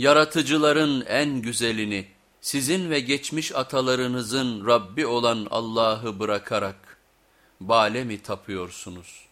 Yaratıcıların en güzelini, sizin ve geçmiş atalarınızın Rabbi olan Allah'ı bırakarak, bale mi tapıyorsunuz?''